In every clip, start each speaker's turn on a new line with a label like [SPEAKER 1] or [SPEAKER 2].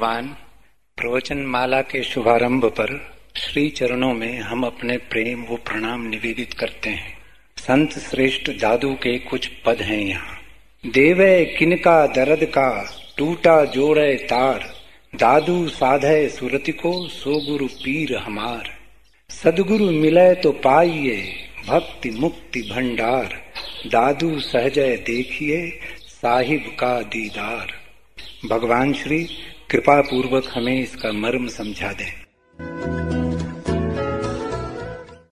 [SPEAKER 1] भगवान प्रवचन माला के शुभारंभ पर श्री चरणों में हम अपने प्रेम व प्रणाम निवेदित करते हैं। संत श्रेष्ठ दादू के कुछ पद हैं यहाँ। देवे किनका दर्द का, टूटा जोड़े तार। दादू साधे सुरति को, सो गुरु पीर हमार। सदगुरु मिले तो पाइये भक्ति मुक्ति भंडार। दादू सहजय देखिए, साहिब का दीदार। भगवान श्री कृपा पूर्वक हमें इसका मर्म समझा दें।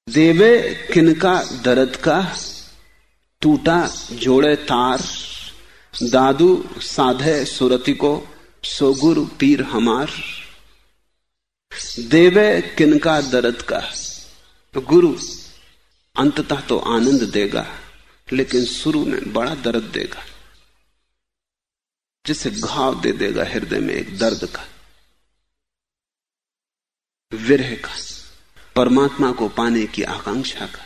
[SPEAKER 2] देवे किनका दर्द का, टूटा जोड़े तार, दादू साधे सुरति को, सोगुर पीर हमार। देवे किनका दर्द का, गुरु अंततः तो आनंद देगा, लेकिन शुरू में बड़ा दर्द देगा। जिसे घाव दे देगा हृदय में एक दर्द का, विरह का, परमात्मा को पाने की आकांक्षा का,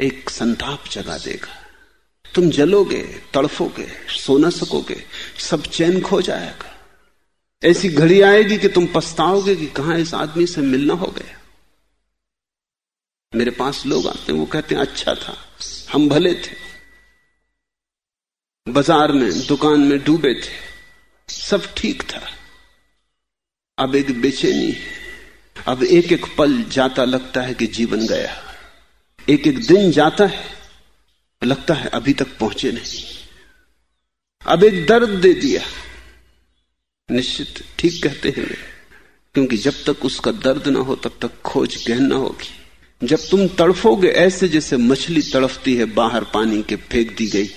[SPEAKER 2] एक संताप जगा देगा। तुम जलोगे, तड़फोगे सो न सकोगे, सब चैन खो जाएगा। ऐसी घड़ी आएगी कि तुम पछताओगे कि कहाँ इस आदमी से मिलना हो गया। मेरे पास लोग आते हैं, वो कहते हैं अच्छा था, हम भले थे। बाज़ार में, दुकान में डूबे थे। सब ठीक था। अब एक बेचैनी अब एक एक पल जाता लगता है कि जीवन गया। एक एक दिन जाता है, लगता है अभी तक पहुँचे नहीं। अब एक दर्द दे दिया। निश्चित ठीक कहते हैं क्योंकि जब तक उसका दर्द ना हो, तब तक खोज गहन ना होगी। जब तुम तड़फोगे ऐसे जैसे मछली तड़फती है, बाहर पानी के फेंक दी गई।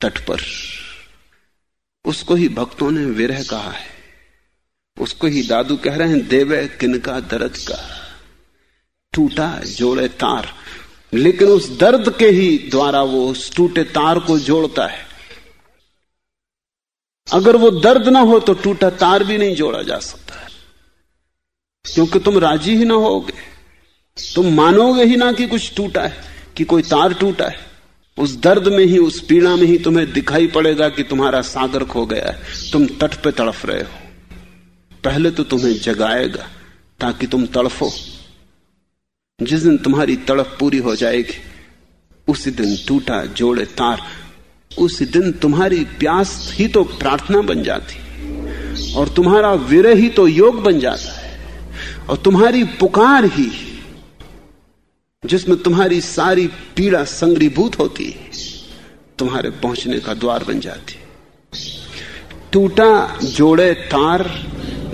[SPEAKER 2] तट पर। उसको ही भक्तों ने विरह कहा है। उसको ही दादू कह रहे हैं, देवे किनका दर्द का? टूटा जोड़े तार। लेकिन उस दर्द के ही द्वारा वो उस टूटे तार को जोड़ता है। अगर वो दर्द ना हो तो टूटा तार भी नहीं जोड़ा जा सकता। है क्योंकि तुम राज़ी ही ना होगे। तुम मानोगे ही ना कि कुछ टूटा है, कि कोई तार टूटा है। उस दर्द में ही, उस पीड़ा में ही तुम्हें दिखाई पड़ेगा कि तुम्हारा सागर खो गया है। तुम तट पे तड़फ रहे हो। पहले तो तुम्हें जगाएगा ताकि तुम तड़फो। जिस दिन तुम्हारी तड़फ पूरी हो जाएगी, उसी दिन टूटा जोड़े तार, उसी दिन तुम्हारी प्यास ही तो प्रार्थना बन जाती, और तुम्हारा विरह ही तो योग बन जाता है, और तुम्हारी पुकार ही जिसमें तुम्हारी सारी पीड़ा संग्रीभूत होती है, तुम्हारे पहुँचने का द्वार बन जाती टूटा जोड़े तार,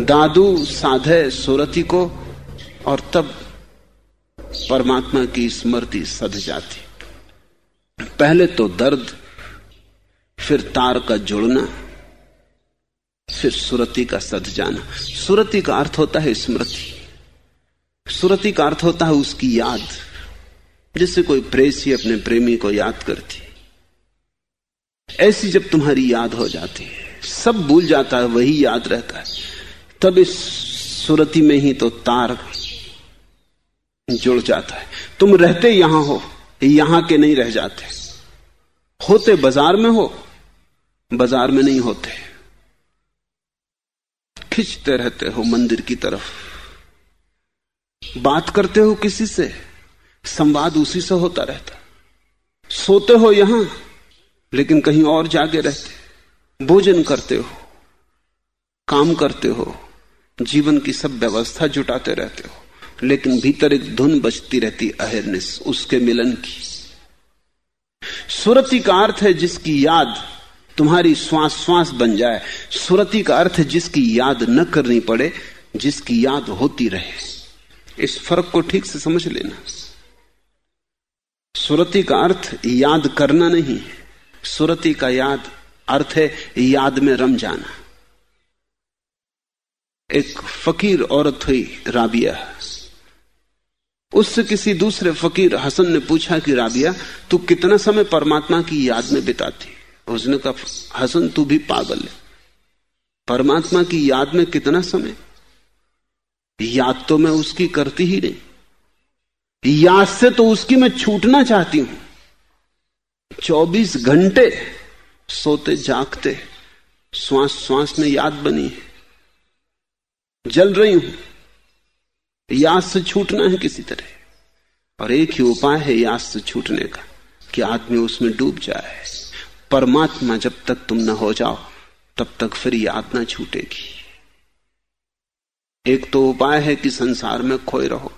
[SPEAKER 2] दादू साधे सुरति को, और तब परमात्मा की स्मृति सध जाती पहले तो दर्द, फिर तार का जुड़ना, फिर सुरति का सध जाना। सुरति का अर्थ होता है स्मृति। सुरति का अर्थ होता है उसकी याद। जिससे कोई प्रेसी अपने प्रेमी को याद करती ऐसी जब तुम्हारी याद हो जाती है, सब भूल जाता है, वही याद रहता है। तब इस सुरति में ही तो तार जुड़ जाता है। तुम रहते यहाँ हो, यहाँ के नहीं रह जाते। होते बाज़ार में हो, बाज़ार में नहीं होते। खिंचते रहते हो मंदिर की तरफ़। बात करते हो किसी से? संवाद उसी से होता रहता। सोते हो यहाँ, लेकिन कहीं और जागे रहते। भोजन करते हो, काम करते हो, जीवन की सब व्यवस्था जुटाते रहते हो, लेकिन भीतर एक धुन बजती रहती अहिर्निस, उसके मिलन की। सुरति का अर्थ है जिसकी याद तुम्हारी श्वास श्वास बन जाए। सुरति का अर्थ है जिसकी याद न करनी पड़े, जिसकी याद होती रहे। इस फ़र्क को ठीक से समझ लेना। सुरति का अर्थ याद करना नहीं है। सुरति का याद अर्थ है याद में रम जाना। एक फकीर औरत हुई राबिया। उससे किसी दूसरे फकीर हसन ने पूछा कि, राबिया, तू कितना समय परमात्मा की याद में बिताती? उसने कहा, हसन, तू भी पागल है। परमात्मा की याद में कितना समय? याद तो मैं उसकी करती ही नहीं। याद से तो उसकी मैं छूटना चाहती हूँ। चौबीस घंटे सोते जागते श्वास श्वास में याद बनी है। जल रही हूँ। याद से छूटना है किसी तरह। और एक ही उपाय है याद से छूटने का, कि आदमी उसमें डूब जाए। परमात्मा जब तक तुम न हो जाओ, तब तक फिर याद ना छूटेगी। एक तो उपाय है कि संसार में खोए रहो।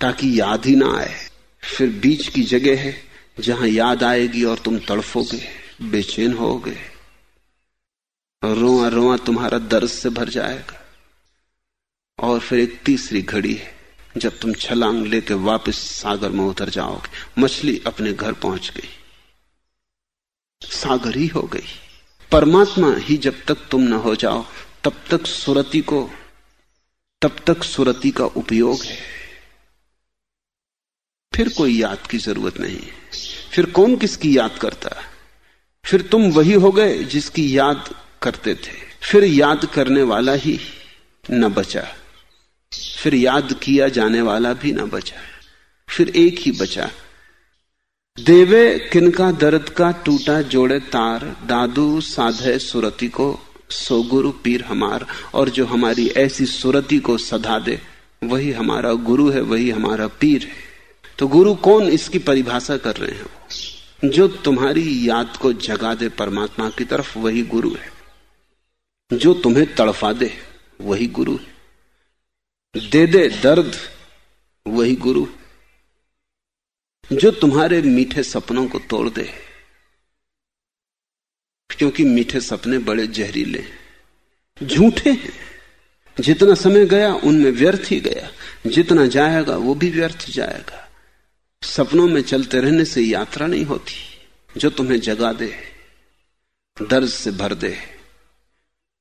[SPEAKER 2] ताकि याद ही ना आए। फिर बीच की जगह है जहाँ याद आएगी और तुम तड़फोगे, बेचैन होगे। रोआ रोआ तुम्हारा दर्द से भर जाएगा। और फिर एक तीसरी घड़ी है जब तुम छलांग लेके वापस सागर में उतर जाओगे। मछली अपने घर पहुँच गई। सागर ही हो गई। परमात्मा ही जब तक तुम न हो जाओ, तब तक सुरति को, तब तक सुरति का उपयोग है। फिर कोई याद की ज़रूरत नहीं। फिर कौन किसकी याद करता? फिर तुम वही हो गए जिसकी याद करते थे। फिर याद करने वाला ही न बचा। फिर याद किया जाने वाला भी न बचा। फिर एक ही बचा। देवे किनका दर्द का टूटा जोड़े तार, दादू साधे सुरति को, सो गुरु पीर हमार, और जो हमारी ऐसी सुरति को सधा दे, वही हमारा गुरु है, वही हमारा पीर है। तो गुरु कौन इसकी परिभाषा कर रहे हैं? जो तुम्हारी याद को जगा दे परमात्मा की तरफ़, वही गुरु है। जो तुम्हें तड़फा दे, वही गुरु है। दे दे दर्द, वही गुरु जो तुम्हारे मीठे सपनों को तोड़ दे, क्योंकि मीठे सपने बड़े जहरीले झूठे हैं। जितना समय गया, उनमें व्यर्थ ही गया। जितना जाएगा, वो भी व्यर्थ जाएगा। सपनों में चलते रहने से यात्रा नहीं होती, जो तुम्हें जगा दे, दर्द से भर दे,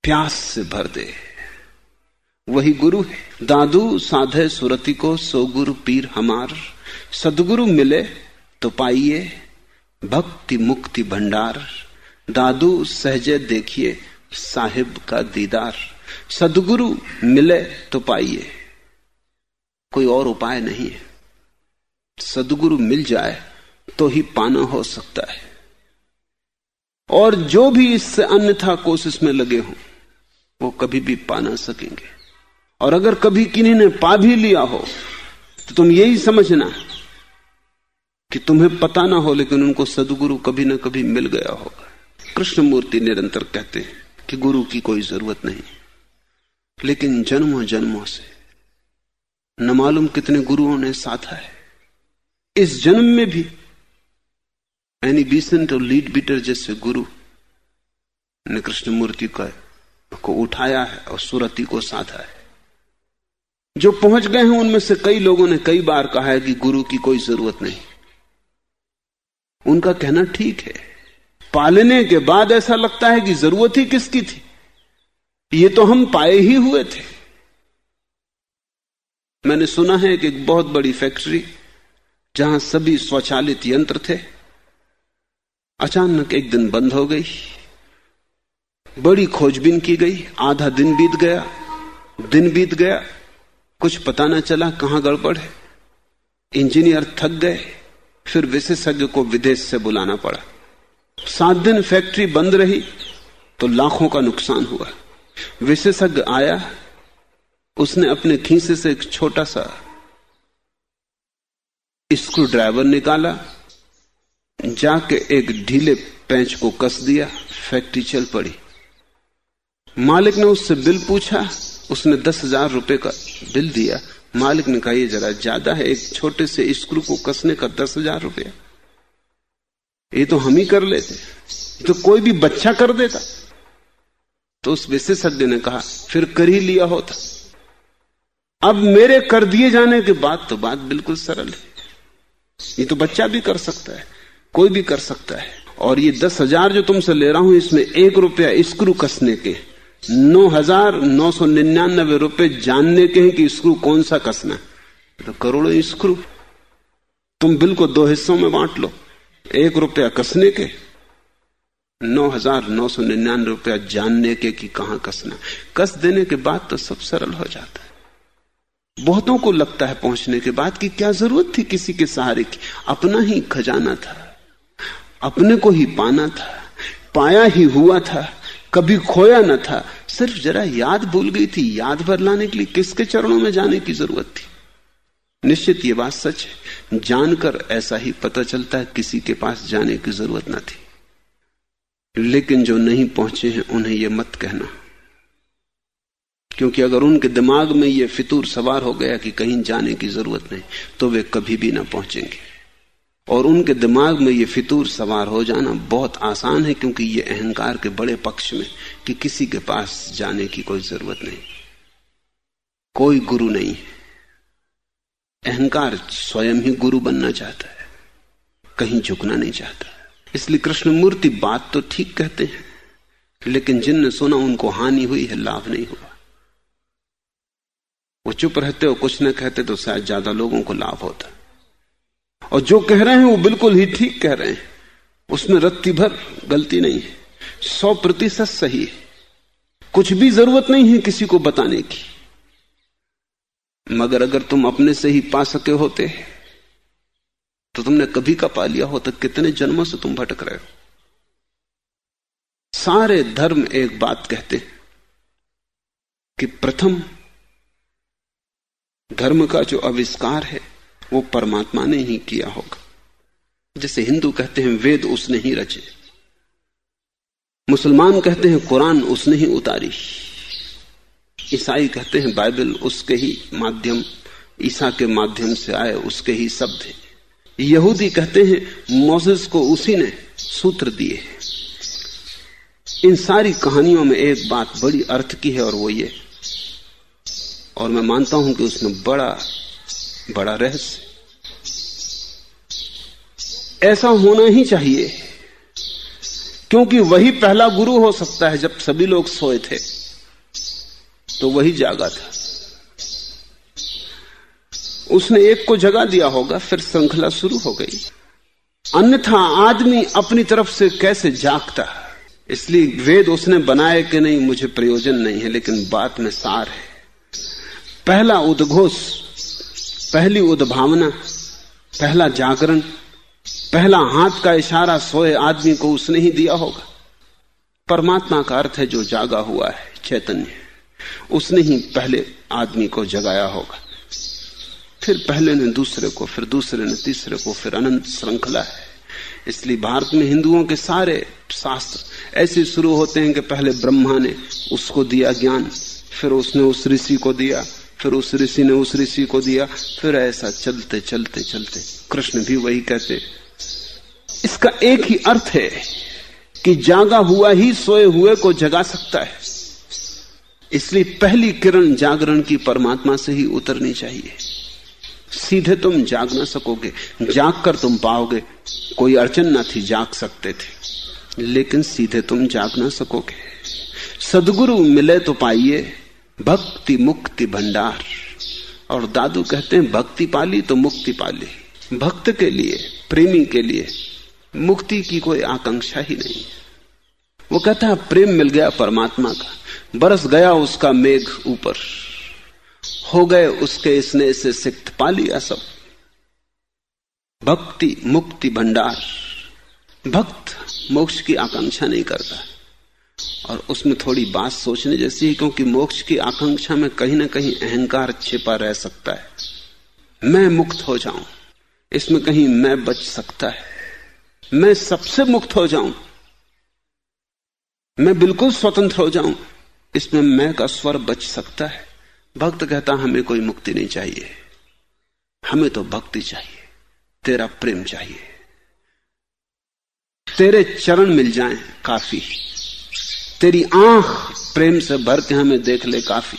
[SPEAKER 2] प्यास से भर दे। वही गुरु है। दादू साधे सुरति को सो गुरु पीर हमार। सदगुरु मिले तो पाइए भक्ति मुक्ति भंडार। दादू सहजे देखिए साहिब का दीदार। सदगुरु मिले तो पाइए। कोई और उपाय नहीं है। सदगुरु मिल जाए तो ही पाना हो सकता है। और जो भी इससे अन्यथा कोशिश में लगे हों, वो कभी भी पा ना सकेंगे। और अगर कभी किन्हीं ने पा भी लिया हो तो तुम यही समझना कि तुम्हें पता ना हो, लेकिन उनको सदगुरु कभी ना कभी मिल गया होगा। कृष्णमूर्ति निरंतर कहते हैं कि गुरु की कोई ज़रूरत नहीं। लेकिन जन्मों जन्मों से न मालूम कितने गुरुओं ने साथा है। इस जन्म में भी एनी बीसेंट और लीड बीटर जैसे गुरु ने कृष्ण मूर्ति का, को उठाया है और सुरति को साधा है। जो पहुँच गए हैं, उनमें से कई लोगों ने कई बार कहा है कि गुरु की कोई ज़रूरत नहीं। उनका कहना ठीक है। पालने के बाद ऐसा लगता है कि ज़रूरत ही किसकी थी? ये तो हम पाए ही हुए थे। मैंने सुना है कि एक बहुत बड़ी फैक्ट्री जहाँ सभी स्वचालित यंत्र थे, अचानक एक दिन बंद हो गई। बड़ी खोजबीन की गई, आधा दिन बीत गया, दिन बीत गया, कुछ पता न चला कहाँ गड़बड़ है। इंजीनियर थक गए, फिर विशेषज्ञ को विदेश से बुलाना पड़ा। सात दिन फैक्ट्री बंद रही तो लाखों का नुकसान हुआ। विशेषज्ञ आया, उसने अपने खीसे से एक छोटा सा स्क्रू ड्राइवर निकाला, जाके एक ढीले पेंच को कस दिया फैक्ट्री चल पड़ी। मालिक ने उससे बिल पूछा, उसने दस हज़ार रुपए का बिल दिया। मालिक ने कहा यह जरा ज़्यादा है, एक छोटे से स्क्रू को कसने का दस हज़ार रुपया। ये तो हम ही कर लेते तो कोई भी बच्चा कर देता। तो उस विशेषज्ञ ने कहा, फिर कर ही लिया होता। अब मेरे कर दिए जाने के बाद तो बात बिल्कुल सरल है। ये तो बच्चा भी कर सकता है, कोई भी कर सकता है। और ये दस हज़ार जो तुमसे ले रहा हूँ, इसमें एक रुपया स्क्रू कसने के, नौ हज़ार नौ सौ निन्यानबे रुपए जानने के हैं कि स्क्रू कौन सा कसना तो करोड़ों स्क्रू। तुम बिल को दो हिस्सों में बांट लो, एक रुपया कसने के, नौ हज़ार नौ सौ निन्यानवे रुपया जानने के कि कहाँ कसना कस देने के बाद तो सब सरल हो जाता है। बहुतों को लगता है पहुँचने के बाद कि क्या ज़रूरत थी किसी के सहारे की। अपना ही खजाना था, अपने को ही पाना था, पाया ही हुआ था, कभी खोया न था। सिर्फ़ जरा याद भूल गई थी, याद भर लाने के लिए किसके चरणों में जाने की ज़रूरत थी? निश्चित ये बात सच है, जानकर ऐसा ही पता चलता है किसी के पास जाने की ज़रूरत ना थी। लेकिन जो नहीं पहुँचे हैं, उन्हें यह मत कहना। क्योंकि अगर उनके दिमाग में यह फितूर सवार हो गया कि कहीं जाने की ज़रूरत नहीं तो वे कभी भी ना पहुँचेंगे। और उनके दिमाग में यह फितूर सवार हो जाना बहुत आसान है, क्योंकि ये अहंकार के बड़े पक्ष में कि किसी के पास जाने की कोई ज़रूरत नहीं। कोई गुरु नहीं अहंकार स्वयं ही गुरु बनना चाहता है, कहीं झुकना नहीं चाहता। इसलिए कृष्णमूर्ति बात तो ठीक कहते हैं, लेकिन जिनने सुना उनको हानि हुई है, लाभ नहीं हुआ। वो चुप रहते हो कुछ न कहते तो शायद ज़्यादा लोगों को लाभ होता। और जो कह रहे हैं वो बिल्कुल ही ठीक कह रहे हैं। उसमें रत्ती भर गलती नहीं है। सौ प्रतिशत सही है। कुछ भी ज़रूरत नहीं है किसी को बताने की। मगर अगर तुम अपने से ही पा सके होते तो तुमने कभी का पा लिया होता, कितने जन्मों से तुम भटक रहे हो। सारे धर्म एक बात कहते कि प्रथम धर्म का जो आविष्कार है, वो परमात्मा ने ही किया होगा। जैसे हिंदू कहते हैं, वेद उसने ही रचे। मुसलमान कहते हैं, कुरान उसने ही उतारी। ईसाई कहते हैं, बाइबल उसके ही माध्यम, ईसा के माध्यम से आए, उसके ही शब्द है। यहूदी कहते हैं, मोसेस को उसी ने सूत्र दिए इन सारी कहानियों में एक बात बड़ी अर्थ की है, और वो ये। और मैं मानता हूँ कि उसमें बड़ा बड़ा रहस्य। ऐसा होना ही चाहिए, क्योंकि वही पहला गुरु हो सकता है जब सभी लोग सोए थे तो वही जागा था। उसने एक को जगा दिया होगा, फिर श्रृंखला शुरू हो गई। अन्यथा आदमी अपनी तरफ़ से कैसे जागता? इसलिए वेद उसने बनाए कि नहीं, मुझे प्रयोजन नहीं है, लेकिन बात में सार है। पहला उद्घोष, पहली उद्भावना, पहला जागरण, पहला हाथ का इशारा सोए आदमी को उसने ही दिया होगा। परमात्मा का अर्थ है जो जागा हुआ है, चैतन्य। उसने ही पहले आदमी को जगाया होगा। फिर पहले ने दूसरे को, फिर दूसरे ने तीसरे को, फिर अनंत श्रृंखला है। इसलिए भारत में हिंदुओं के सारे शास्त्र ऐसे शुरू होते हैं कि पहले ब्रह्मा ने उसको दिया ज्ञान, फिर उसने उस ऋषि को दिया। फिर उस ऋषि ने उस ऋषि को दिया, फिर ऐसा चलते चलते चलते। कृष्ण भी वही कहते, इसका एक ही अर्थ है कि जागा हुआ ही सोए हुए को जगा सकता है। इसलिए पहली किरण जागरण की परमात्मा से ही उतरनी चाहिए। सीधे तुम जाग ना सकोगे जाग कर तुम पाओगे, कोई अड़चन ना थी, जाग सकते थे। लेकिन सीधे तुम जाग ना सकोगे। सदगुरु मिले तो पाइए भक्ति मुक्ति भंडार। और दादू कहते हैं, भक्ति पाली तो मुक्ति पाली। भक्त के लिए, प्रेमी के लिए, मुक्ति की कोई आकांक्षा ही नहीं। वो कहता है, प्रेम मिल गया परमात्मा का। बरस गया उसका मेघ ऊपर। हो गए उसके स्नेह से सिक्त पा लिया सब। भक्ति मुक्ति भंडार। भक्त मोक्ष की आकांक्षा नहीं करता। और उसमें थोड़ी बात सोचने जैसी है, क्योंकि मोक्ष की आकांक्षा में कहीं ना कहीं अहंकार छिपा रह सकता है। मैं मुक्त हो जाऊँ, इसमें कहीं मैं बच सकता है। मैं सबसे मुक्त हो जाऊँ, मैं बिल्कुल स्वतंत्र हो जाऊँ, इसमें मैं का स्वर बच सकता है। भक्त कहता, हमें कोई मुक्ति नहीं चाहिए। हमें तो भक्ति चाहिए। तेरा प्रेम चाहिए। तेरे चरण मिल जाएँ काफ़ी। तेरी आँख प्रेम से भर के हमें देख ले काफ़ी।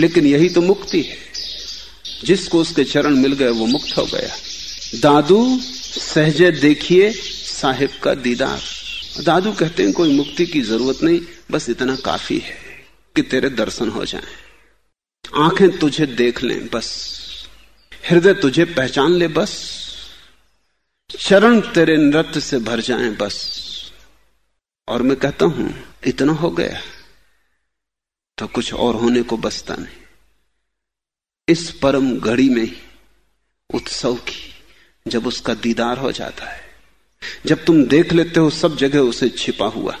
[SPEAKER 2] लेकिन यही तो मुक्ति है। जिसको उसके चरण मिल गए, वो मुक्त हो गया। दादू, सहजे देखिए साहिब का दीदार। दादू कहते हैं, कोई मुक्ति की ज़रूरत नहीं, बस इतना काफ़ी है कि तेरे दर्शन हो जाएँ। आँखें तुझे देख लें, बस। हृदय तुझे पहचान ले, बस। चरण तेरे नृत्य से भर जाएँ, बस। और मैं कहता हूँ, इतना हो गया तो कुछ और होने को बसता नहीं। इस परम घड़ी में उत्सव की, जब उसका दीदार हो जाता है, जब तुम देख लेते हो सब जगह उसे छिपा हुआ,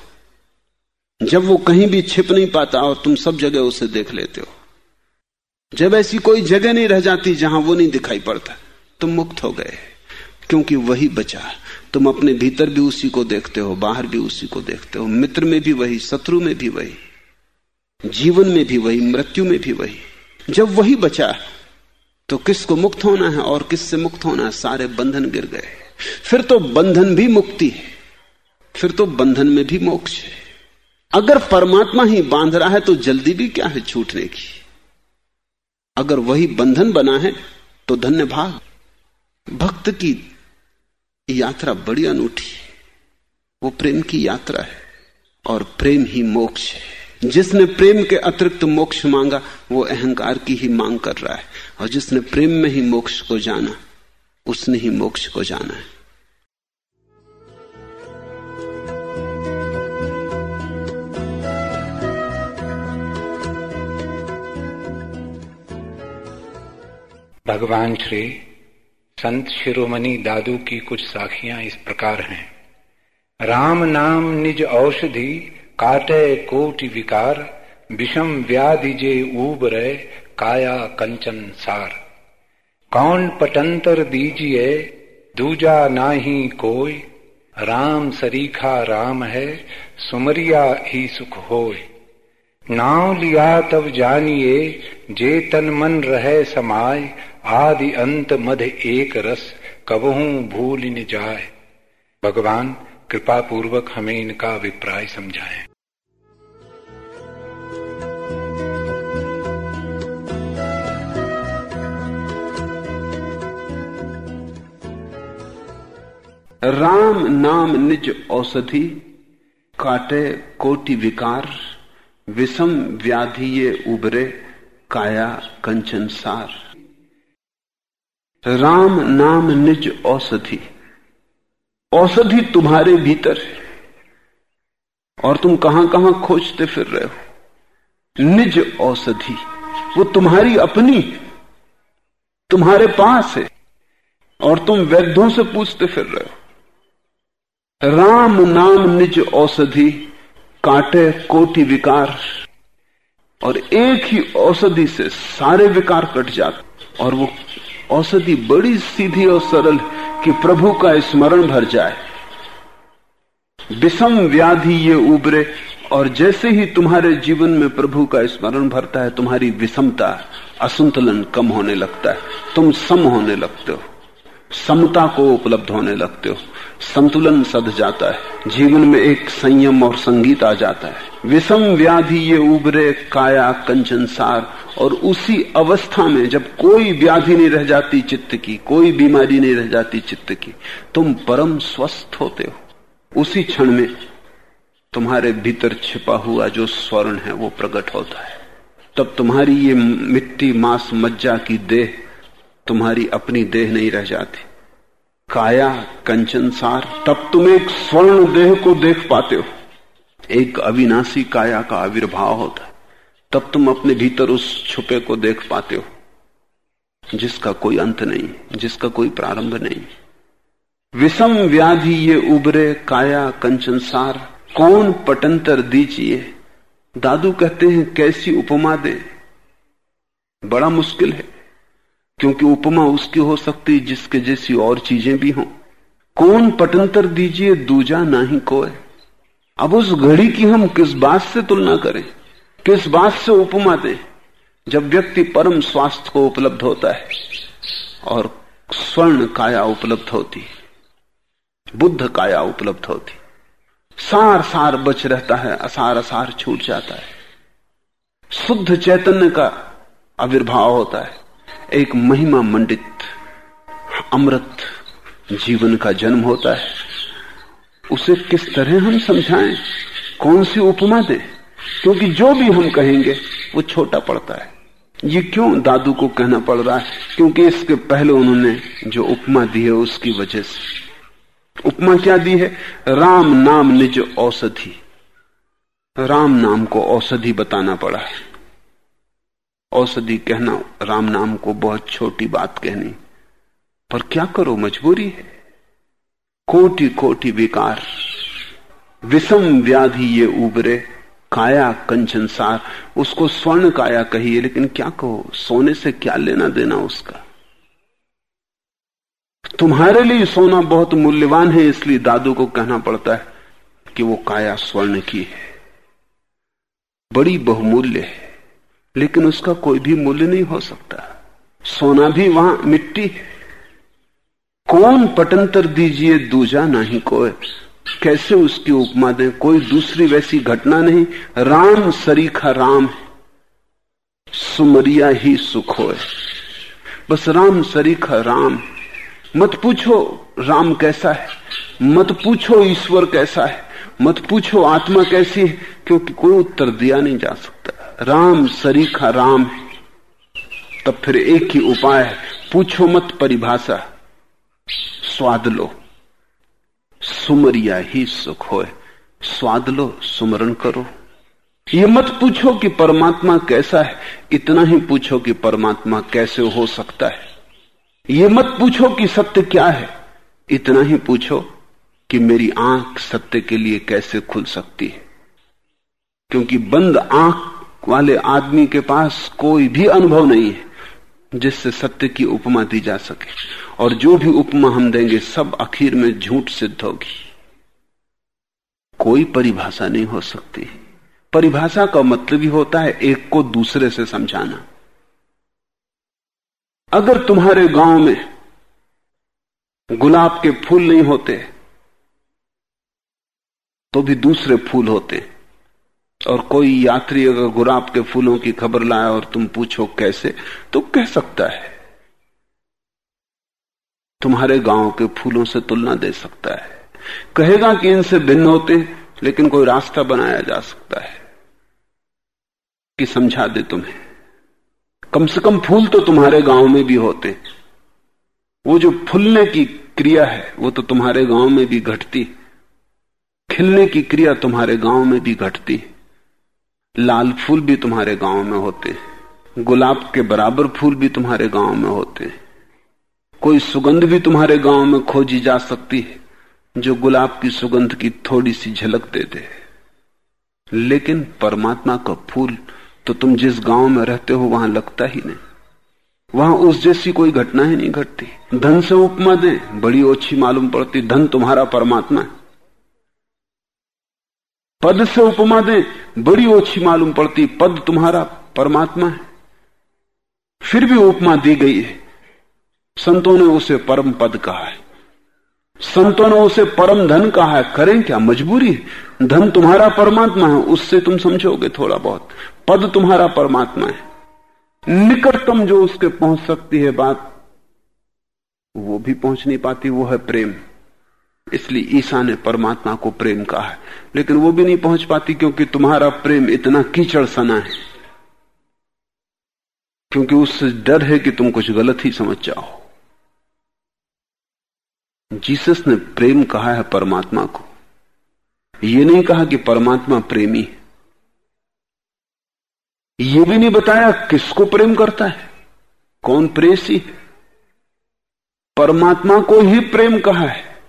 [SPEAKER 2] जब वो कहीं भी छिप नहीं पाता और तुम सब जगह उसे देख लेते हो, जब ऐसी कोई जगह नहीं रह जाती जहाँ वो नहीं दिखाई पड़ता, तुम मुक्त हो गए। क्योंकि वही बचा तुम अपने भीतर भी उसी को देखते हो, बाहर भी उसी को देखते हो। मित्र में भी वही, शत्रु में भी वही, जीवन में भी वही, मृत्यु में भी वही। जब वही बचा तो किसको मुक्त होना है और किससे मुक्त होना है? सारे बंधन गिर गए। फिर तो बंधन भी मुक्ति है, फिर तो बंधन में भी मोक्ष है। अगर परमात्मा ही बाँध रहा है तो जल्दी भी क्या है छूटने की? अगर वही बंधन बना है तो धन्य भाग। भक्त की यात्रा बड़ी अनूठी वो प्रेम की यात्रा है और प्रेम ही मोक्ष है। जिसने प्रेम के अतिरिक्त मोक्ष मांगा, वो अहंकार की ही मांग कर रहा है। और जिसने प्रेम में ही मोक्ष को जाना, उसने ही मोक्ष को जाना है।
[SPEAKER 1] भगवान श्री संत शिरोमणि दादू की कुछ साखियाँ इस प्रकार हैं। राम नाम निज औषधि, काटे कोटि विकार, विषम व्याधि जे ऊब रहे, काया कंचन सार। कौन पटंतर दीजिए, दूजा नाही कोई। राम सरीखा राम है, सुमरिया ही सुख होय नाव लिया तब जानिए, जे तन मन रहे समाय आदि अंत मध एक रस कबहू भूल न जाए। भगवान कृपा पूर्वक हमें इनका अभिप्राय समझाएँ।
[SPEAKER 2] राम नाम निज औषधि, काटे कोटि विकार, विषम व्याधि ये उबरे काया कंचन सार। राम नाम निज औषधि। औषधि तुम्हारे भीतर है। और तुम कहाँ कहाँ खोजते फिर रहे हो? निज औषधि। वो तुम्हारी अपनी, तुम्हारे पास है। और तुम वैद्यों से पूछते फिर रहे हो। राम नाम निज औषधि, काटे कोटि विकार। और एक ही औषधि से सारे विकार कट जाते और वो औषधि बड़ी सीधी और सरल कि प्रभु का स्मरण भर जाए। विषम व्याधि ये उबरे और जैसे ही तुम्हारे जीवन में प्रभु का स्मरण भरता है, तुम्हारी विषमता, असंतुलन कम होने लगता है। तुम सम होने लगते हो, समता को उपलब्ध होने लगते हो, संतुलन सद जाता है, जीवन में एक संयम और संगीत आ जाता है। विषम व्याधि ये उबरे काया कंचन सार। और उसी अवस्था में जब कोई व्याधि नहीं रह जाती चित्त की, कोई बीमारी नहीं रह जाती चित्त की, तुम परम स्वस्थ होते हो। उसी क्षण में तुम्हारे भीतर छिपा हुआ जो स्वर्ण है, वो प्रकट होता है। तब तुम्हारी ये मिट्टी मांस मज्जा की देह, तुम्हारी अपनी देह नहीं रह जाती। काया, कंचन सार, तब तुम एक स्वर्ण देह को देख पाते हो। एक अविनाशी काया का आविर्भाव होता है। तब तुम अपने भीतर उस छुपे को देख पाते हो, जिसका कोई अंत नहीं, जिसका कोई प्रारंभ नहीं। विषम व्याधि ये उबरे काया कंचन सार, कौन पटंतर दीजिए दादू कहते हैं, कैसी उपमा दे? बड़ा मुश्किल है, क्योंकि उपमा उसकी हो सकती जिसके जैसी और चीज़ें भी हों। कौन पटंतर दीजिए, दूजा ना ही कोय अब उस घड़ी की हम किस बात से तुलना करें? किस बात से उपमा दें? जब व्यक्ति परम स्वास्थ्य को उपलब्ध होता है और स्वर्ण काया उपलब्ध होती बुद्ध काया उपलब्ध होती सार सार बच रहता है असार असार छूट जाता है। शुद्ध चैतन्य का आविर्भाव होता है। एक महिमा मंडित, अमृत जीवन का जन्म होता है। उसे किस तरह हम समझाएँ? कौन सी उपमा दें? क्योंकि जो भी हम कहेंगे, वो छोटा पड़ता है। ये क्यों दादू को कहना पड़ रहा है? क्योंकि इसके पहले उन्होंने जो उपमा दी है, उसकी वजह से। उपमा क्या दी है? राम नाम निज औषधि। राम नाम को औषधि बताना पड़ा है। औषधि कहना, राम नाम को बहुत छोटी बात कहनी। पर क्या करो, मजबूरी है। कोटि कोटि विकार। विषम व्याधि ये उबरे, काया कंचन सार, उसको स्वर्ण काया कहिए, लेकिन क्या कहो, सोने से क्या लेना देना उसका? तुम्हारे लिए सोना बहुत मूल्यवान है, इसलिए दादू को कहना पड़ता है कि वो काया स्वर्ण की है। बड़ी बहुमूल्य है, लेकिन उसका कोई भी मूल्य नहीं हो सकता। सोना भी वहाँ मिट्टी है। कौन पटंतर दीजिए दूजा नहीं कोई? कैसे उसकी उपमा दें? कोई दूसरी वैसी घटना नहीं। राम सरीखा राम है। सुमरिया ही सुख हो बस राम सरीखा राम। मत पूछो राम कैसा है। मत पूछो ईश्वर कैसा है। मत पूछो आत्मा कैसी है, क्योंकि कोई उत्तर दिया नहीं जा सकता। राम सरीखा राम है। तब फिर एक ही उपाय है। पूछो मत परिभाषा। स्वाद लो। सुमरिया ही सुख होए। स्वाद लो, सुमरण करो। ये मत पूछो कि परमात्मा कैसा है। इतना ही पूछो कि परमात्मा कैसे हो सकता है। ये मत पूछो कि सत्य क्या है। इतना ही पूछो कि मेरी आँख सत्य के लिए कैसे खुल सकती है। क्योंकि बंद आँख वाले आदमी के पास कोई भी अनुभव नहीं है जिससे सत्य की उपमा दी जा सके। और जो भी उपमा हम देंगे सब आखिर में झूठ सिद्ध होगी। कोई परिभाषा नहीं हो सकती। परिभाषा का मतलब ही होता है एक को दूसरे से समझाना। अगर तुम्हारे गाँव में गुलाब के फूल नहीं होते तो भी दूसरे फूल होते। और कोई यात्री अगर गुलाब के फूलों की खबर लाए और तुम पूछो कैसे तो कह सकता है तुम्हारे गाँव के फूलों से तुलना दे सकता है। कहेगा कि इनसे भिन्न होते हैं, लेकिन कोई रास्ता बनाया जा सकता है कि समझा दे तुम्हें। कम से कम फूल तो तुम्हारे गाँव में भी होते वो जो फूलने की क्रिया है, वो तो तुम्हारे गाँव में भी घटती खिलने की क्रिया तुम्हारे गाँव में भी घटती लाल फूल भी तुम्हारे गाँव में होते गुलाब के बराबर फूल भी तुम्हारे गाँव में होते हैं। कोई सुगंध भी तुम्हारे गाँव में खोजी जा सकती है, जो गुलाब की सुगंध की थोड़ी सी झलक दे दे लेकिन परमात्मा का फूल तो तुम जिस गाँव में रहते हो, वहाँ लगता ही नहीं। वहाँ उस जैसी कोई घटना ही नहीं घटती। धन से उपमा दे, बड़ी ओछी मालूम पड़ती, धन तुम्हारा परमात्मा है। पद से उपमा दे, बड़ी ओछी मालूम पड़ती, पद तुम्हारा परमात्मा है। फिर भी उपमा दी गई है। संतों ने उसे परम पद कहा है। संतों ने उसे परम धन कहा है। करें क्या? मजबूरी धन तुम्हारा परमात्मा है, उससे तुम समझोगे थोड़ा बहुत। पद तुम्हारा परमात्मा है। निकटतम जो उसके पहुँच सकती है बात, वो भी पहुँच नहीं पाती, वो है प्रेम। इसलिए ईसा ने परमात्मा को प्रेम कहा है। लेकिन वो भी नहीं पहुँच पाती क्योंकि तुम्हारा प्रेम इतना कीचड़ सना है। क्योंकि उससे डर है कि तुम कुछ गलत ही समझ जाओ। जीसस ने प्रेम कहा है परमात्मा को। यह नहीं कहा कि परमात्मा प्रेमी है। यह भी नहीं बताया किसको प्रेम करता है, कौन प्रेसी है। परमात्मा को ही प्रेम कहा है।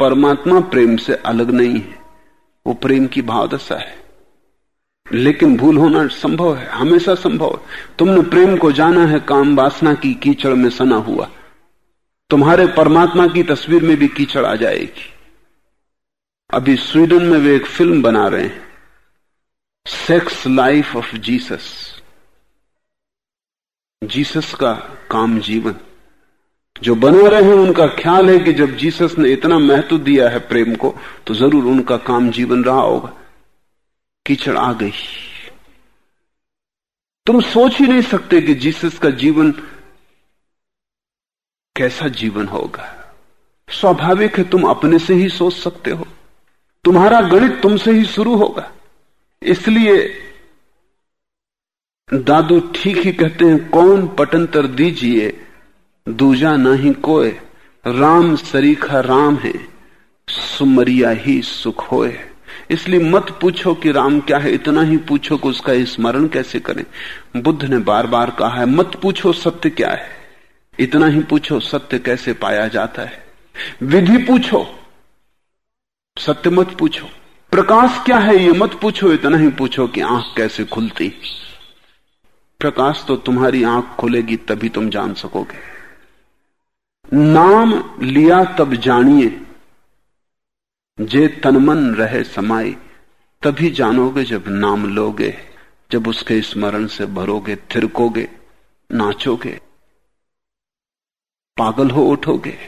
[SPEAKER 2] परमात्मा प्रेम से अलग नहीं है, वो प्रेम की भावदशा है। लेकिन भूल होना संभव है, हमेशा संभव है। तुमने प्रेम को जाना है, काम वासना की कीचड़ में सना हुआ। तुम्हारे परमात्मा की तस्वीर में भी कीचड़ आ जाएगी। अभी स्वीडन में वे एक फ़िल्म बना रहे हैं। Sex life of Jesus Jesus का काम जीवन। जो बना रहे हैं, उनका ख्याल है कि जब जीसस ने इतना महत्व दिया है प्रेम को तो ज़रूर उनका काम जीवन रहा होगा। कीचड़ आ गई। तुम सोच ही नहीं सकते कि जीसस का जीवन कैसा जीवन होगा? स्वाभाविक है तुम अपने से ही सोच सकते हो। तुम्हारा गणित तुमसे ही शुरू होगा। इसलिए दादू ठीक ही कहते हैं, कौन पटंतर दीजिए, दूजा नहीं कोय राम सरीखा राम है, सुमरिया ही सुख होए। इसलिए मत पूछो कि राम क्या है, इतना ही पूछो कि उसका स्मरण कैसे करें। बुद्ध ने बार बार कहा है, मत पूछो सत्य क्या है। इतना ही पूछो, सत्य कैसे पाया जाता है? विधि पूछो, सत्य मत पूछो। प्रकाश क्या है, ये मत पूछो, इतना ही पूछो कि आँख कैसे खुलती। प्रकाश तो तुम्हारी आँख खुलेगी, तभी तुम जान सकोगे। नाम लिया तब जानिए, जे तनमन रहे समाई तभी जानोगे जब नाम लोगे, जब उसके स्मरण से भरोगे, थिरकोगे, नाचोगे। पागल हो उठोगे।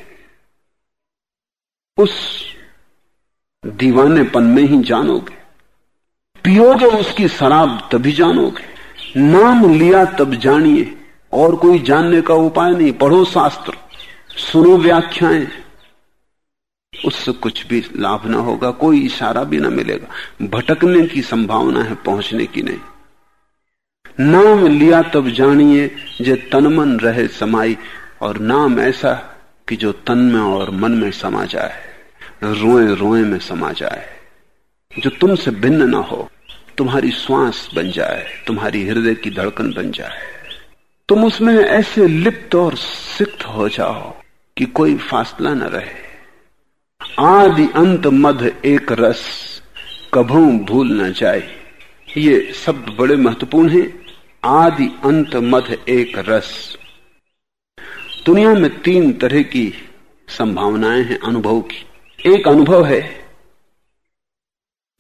[SPEAKER 2] उस दीवानेपन में ही जानोगे। पियोगे उसकी शराब तभी जानोगे। नाम लिया तब जानिए, और कोई जानने का उपाय नहीं। पढ़ो शास्त्र, सुनो व्याख्याएँ। उससे कुछ भी लाभ ना होगा, कोई इशारा भी ना मिलेगा। भटकने की संभावना है, पहुँचने की नहीं। नाम लिया तब जानिए, जे तनमन रहे समाई। और नाम ऐसा कि जो तन में और मन में समा जाए, रोए रोए में समा जाए, जो तुमसे भिन्न ना हो, तुम्हारी श्वास बन जाए, तुम्हारी हृदय की धड़कन बन जाए। तुम उसमें ऐसे लिप्त और सिक्त हो जाओ कि कोई फासला न रहे। आदि अंत मध एक रस कभू भूल न जाए। ये शब्द बड़े महत्वपूर्ण हैं। आदि अंत मध एक रस दुनिया में तीन तरह की संभावनाएँ हैं, अनुभव की। एक अनुभव है,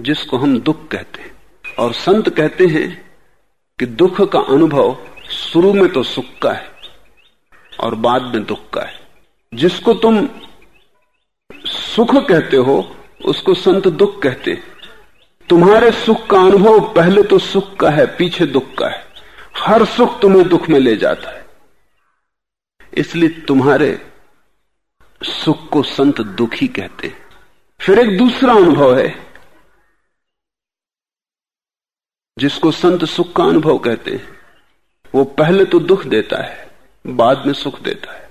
[SPEAKER 2] जिसको हम दुख कहते हैं। और संत कहते हैं कि दुख का अनुभव शुरू में तो सुख का है और बाद में दुख का है। जिसको तुम सुख कहते हो, उसको संत दुख कहते हैं। तुम्हारे सुख का अनुभव पहले तो सुख का है, पीछे दुख का है। हर सुख तुम्हें दुख में ले जाता है। इसलिए तुम्हारे सुख को संत दुखी कहते हैं। फिर एक दूसरा अनुभव है, जिसको संत सुख का अनुभव कहते हैं। वो पहले तो दुख देता है, बाद में सुख देता है।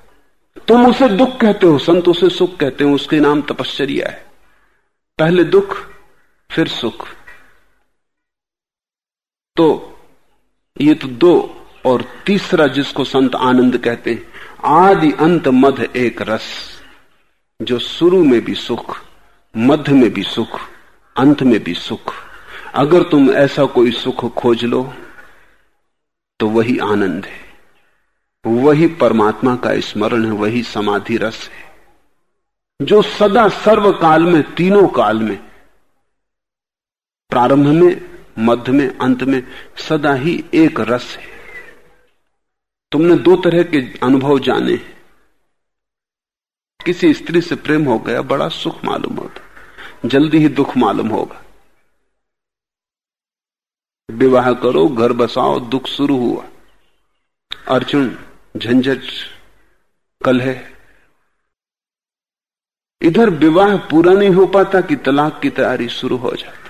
[SPEAKER 2] तुम उसे दुख कहते हो, संत उसे सुख कहते हो, उसके नाम तपश्चर्या है। पहले दुख, फिर सुख। तो ये तो दो और तीसरा जिसको संत आनंद कहते हैं आदि अंत मध्य एक रस, जो शुरू में भी सुख, मध्य में भी सुख, अंत में भी सुख। अगर तुम ऐसा कोई सुख खोज लो तो वही आनंद है। वही परमात्मा का स्मरण है, वही समाधि रस है। जो सदा सर्व काल में, तीनों काल में, प्रारंभ में, मध्य में, अंत में, सदा ही एक रस है। तुमने दो तरह के अनुभव जाने किसी स्त्री से प्रेम हो गया, बड़ा सुख मालूम होता। जल्दी ही दुख मालूम होगा। विवाह करो, घर बसाओ, दुख शुरू हुआ। अर्जुन, झंझट कल है इधर विवाह पूरा नहीं हो पाता कि तलाक की तैयारी शुरू हो जाती।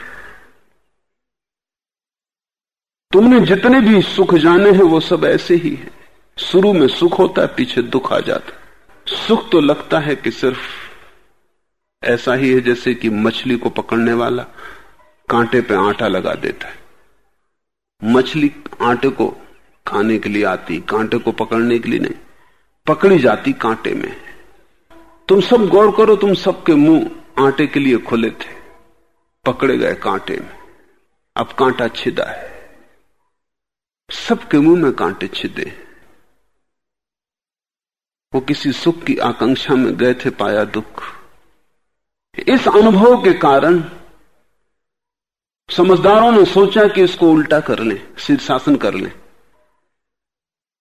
[SPEAKER 2] तुमने जितने भी सुख जाने हैं, वो सब ऐसे ही है। शुरू में सुख होता है, पीछे दुख आ जाता सुख तो लगता है कि सिर्फ़ ऐसा ही है जैसे कि मछली को पकड़ने वाला कांटे पे आटा लगा देता है। मछली आटे को खाने के लिए आती, कांटे को पकड़ने के लिए नहीं, पकड़ी जाती कांटे में। तुम सब गौर करो, तुम सबके मुँह आटे के लिए खुले थे, पकड़े गए कांटे में। अब कांटा छिदा है। सबके मुँह में कांटे छिदे हैं। वो किसी सुख की आकांक्षा में गए थे, पाया दुख। इस अनुभव के कारण समझदारों ने सोचा कि इसको उल्टा कर लें शीर्षासन कर लें।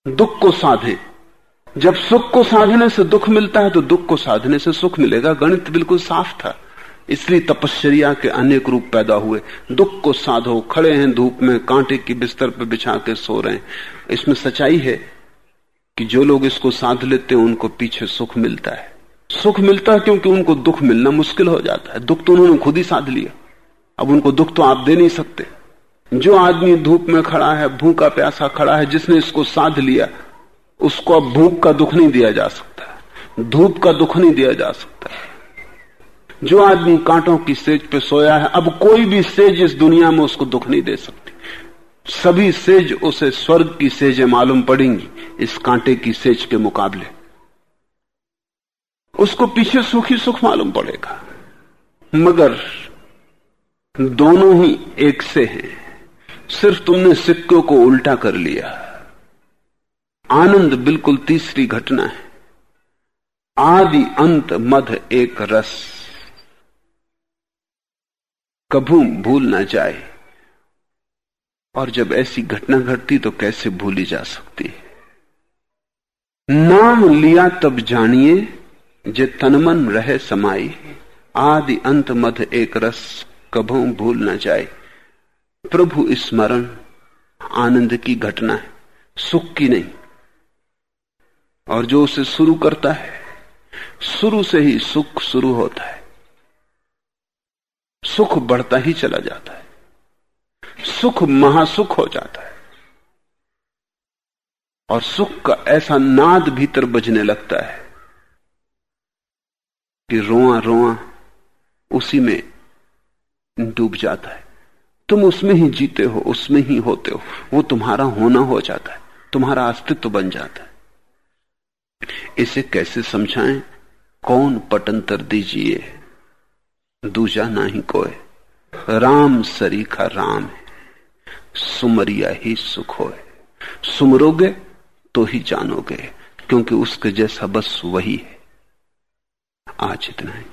[SPEAKER 2] दुख को साधे। जब सुख को साधने से दुख मिलता है तो दुख को साधने से सुख मिलेगा। गणित बिल्कुल साफ़ था। इसलिए तपश्चर्या के अनेक रूप पैदा हुए। दुख को साधो, खड़े हैं धूप में, कांटे की बिस्तर पर बिछा के सो रहे हैं। इसमें सच्चाई है कि जो लोग इसको साध लेते हैं, उनको पीछे सुख मिलता है। सुख मिलता है क्योंकि उनको दुख मिलना मुश्किल हो जाता है। दुख तो उन्होंने खुद ही साध लिया। अब उनको दुख तो आप दे नहीं सकते। जो आदमी धूप में खड़ा है, भूखा प्यासा खड़ा है, जिसने इसको साध लिया, उसको अब भूख का दुख नहीं दिया जा सकता। धूप का दुख नहीं दिया जा सकता। जो आदमी कांटों की सेज पे सोया है, अब कोई भी सेज इस दुनिया में उसको दुख नहीं दे सकती। सभी सेज उसे स्वर्ग की सेजें मालूम पड़ेंगी, इस कांटे की सेज के मुकाबले। उसको पीछे सुखी सुख मालूम पड़ेगा। मगर दोनों ही एक से हैं। सिर्फ़ तुमने सिक्कों को उल्टा कर लिया। आनंद बिल्कुल तीसरी घटना है। आदि अंत मध एक रस। कभू भूल ना जाए। और जब ऐसी घटना घटती तो कैसे भूली जा सकती नाम लिया तब जानिए जे तनमन रहे समाई। आदि अंत मध एक रस कभू भूल ना जाए। प्रभु स्मरण, आनंद की घटना है, सुख की नहीं। और जो उसे शुरू करता है, शुरू से ही सुख शुरू होता है। सुख बढ़ता ही चला जाता है। सुख महासुख हो जाता है। और सुख का ऐसा नाद भीतर बजने लगता है कि रोआ रोआ उसी में डूब जाता है। तुम उसमें ही जीते हो, उसमें ही होते हो। वो तुम्हारा होना हो जाता है, तुम्हारा अस्तित्व तो बन जाता है। इसे कैसे समझाएँ? कौन पटंतर दीजिए? दूजा ना ही कोय राम सरीखा राम है। सुमरिया ही सुख हो सुमरोगे तो ही जानोगे, क्योंकि उसके जैसा बस वही है। आज इतना ही।